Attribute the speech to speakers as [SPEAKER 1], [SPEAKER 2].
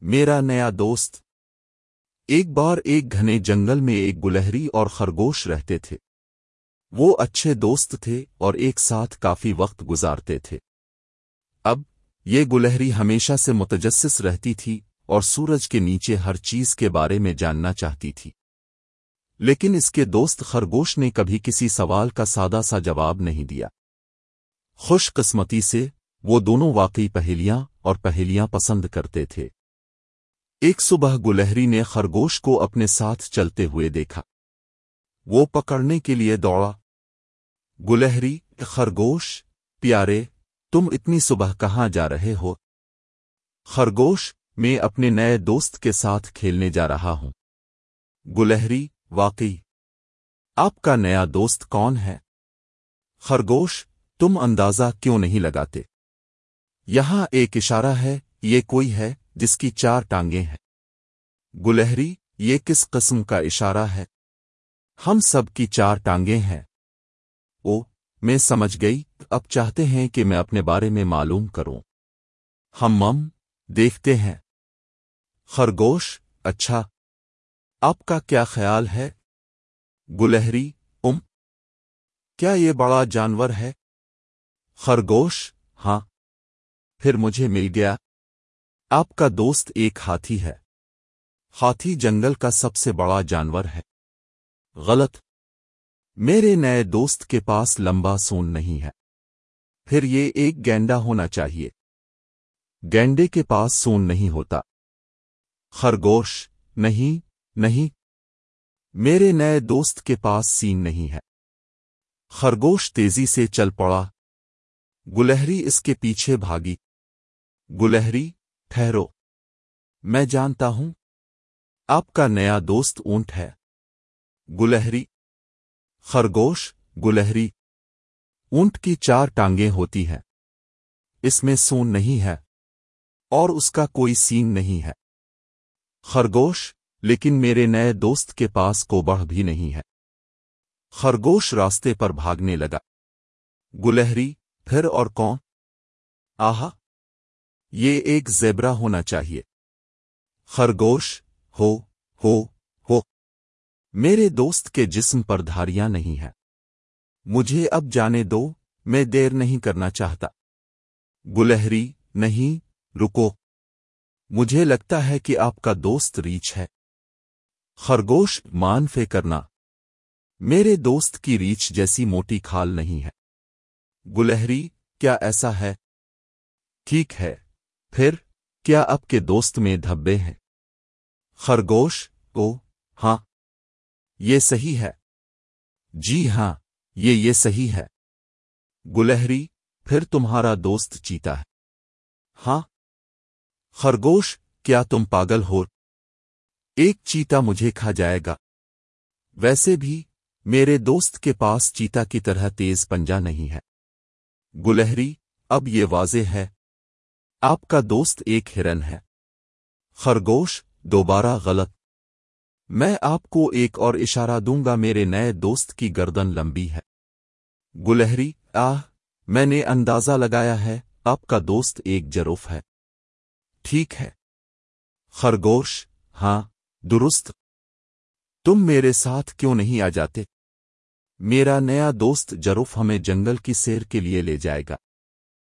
[SPEAKER 1] میرا نیا دوست۔ ایک بار ایک گھنے جنگل میں ایک گلہری اور خرگوش رہتے تھے۔ وہ اچھے دوست تھے اور ایک ساتھ کافی وقت گزارتے تھے۔ اب یہ گلہری ہمیشہ سے متجسس رہتی تھی اور سورج کے نیچے ہر چیز کے بارے میں جاننا چاہتی تھی۔ لیکن اس کے دوست خرگوش نے کبھی کسی سوال کا سادہ سا جواب نہیں دیا۔ خوش قسمتی سے وہ دونوں واقعی پہیلیاں اور پہیلیاں پسند کرتے تھے۔ ایک صبح گلہری نے خرگوش کو اپنے ساتھ چلتے ہوئے دیکھا۔ وہ پکڑنے کے لیے دوڑا۔ گلہری، خرگوش، پیارے، تم اتنی صبح کہاں جا رہے ہو؟ خرگوش، میں اپنے نئے دوست کے ساتھ کھیلنے جا رہا ہوں۔ گلہری، واقعی۔ آپ کا نیا دوست کون ہے؟ خرگوش، تم اندازہ کیوں نہیں لگاتے؟ یہاں ایک اشارہ ہے، یہ کوئی ہے؟ جس کی چار ٹانگیں ہیں۔ گلہری، یہ کس قسم کا اشارہ ہے؟ ہم سب کی چار ٹانگیں ہیں۔ او، میں سمجھ گئی، اب چاہتے ہیں کہ میں اپنے بارے میں معلوم کروں۔ ہم مم دیکھتے ہیں۔ خرگوش اچھا۔ آپ کا کیا خیال ہے؟ گلہری، ام۔ کیا یہ بڑا جانور ہے؟ خرگوش ہاں۔ پھر مجھے مل گیا۔ آپ کا دوست ایک ہاتھی ہے۔ ہاتھی جنگل کا سب سے بڑا جانور ہے۔ غلط۔ میرے نئے دوست کے پاس لمبا سون نہیں ہے۔ پھر یہ ایک گینڈا ہونا چاہیے۔ گینڈے کے پاس سون نہیں ہوتا۔ خرگوش۔ نہیں نہیں۔ میرے نئے دوست کے پاس سین نہیں ہے۔ خرگوش تیزی سے چل پڑا۔ گلہری اس کے پیچھے بھاگی۔ گلہری۔ ٹھہرو۔ میں جانتا ہوں، آپ کا نیا دوست اونٹ ہے۔ گلہری۔ خرگوش، گلہری۔ اونٹ کی چار ٹانگیں ہوتی ہیں۔ اس میں سون نہیں ہے، اور اس کا کوئی سین نہیں ہے۔ خرگوش، لیکن میرے نئے دوست کے پاس کو بڑھ بھی نہیں ہے۔ خرگوش راستے پر بھاگنے لگا۔ گلہری، پھر اور کون؟ آہا! یہ ایک زیبرا ہونا چاہیے۔ خرگوش، ہو ہو ہو۔ میرے دوست کے جسم پر دھاریاں نہیں ہیں۔ مجھے اب جانے دو، میں دیر نہیں کرنا چاہتا۔ گلہری، نہیں، رکو۔ مجھے لگتا ہے کہ آپ کا دوست ریچھ ہے۔ خرگوش، مان فے کرنا۔ میرے دوست کی ریچھ جیسی موٹی کھال نہیں ہے۔ گلہری، کیا ایسا ہے؟ ٹھیک ہے۔ پھر، کیا اب کے دوست میں دھبے ہیں؟ خرگوش، او ہاں۔ یہ صحیح ہے۔ جی ہاں یہ یہ صحیح ہے۔ گلہری، پھر تمہارا دوست چیتا ہے۔ ہاں۔ خرگوش، کیا تم پاگل ہو؟ ایک چیتا مجھے کھا جائے گا۔ ویسے بھی، میرے دوست کے پاس چیتا کی طرح تیز پنجا نہیں ہے۔ گلہری، اب یہ واضح ہے۔ آپ کا دوست ایک ہرن ہے۔ خرگوش، دوبارہ غلط۔ میں آپ کو ایک اور اشارہ دوں گا، میرے نئے دوست کی گردن لمبی ہے۔ گلہری، آہ، میں نے اندازہ لگایا ہے، آپ کا دوست ایک جروف ہے۔ ٹھیک ہے۔ خرگوش ہاں درست۔ تم میرے ساتھ کیوں نہیں آ جاتے؟ میرا نیا دوست جروف ہمیں جنگل کی سیر کے لیے لے جائے گا۔